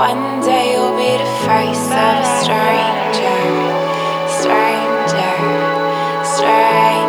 One day you'll be the face of a stranger, stranger, stranger.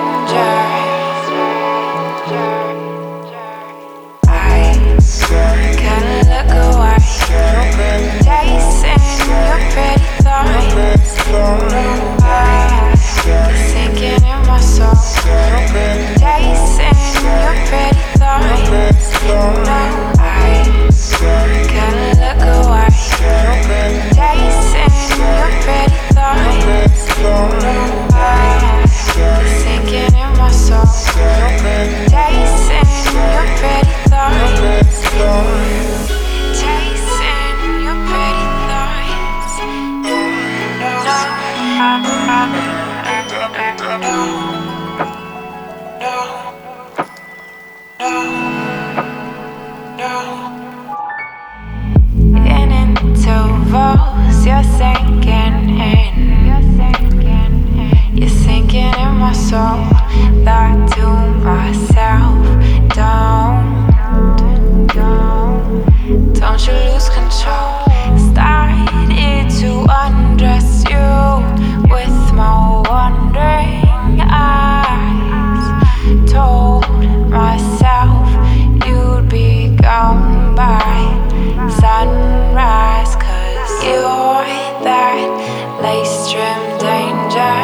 sunrise, you're that lace danger.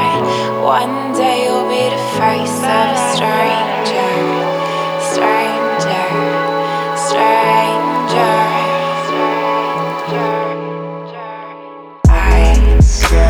One day you'll be the face of a stranger, stranger, stranger. I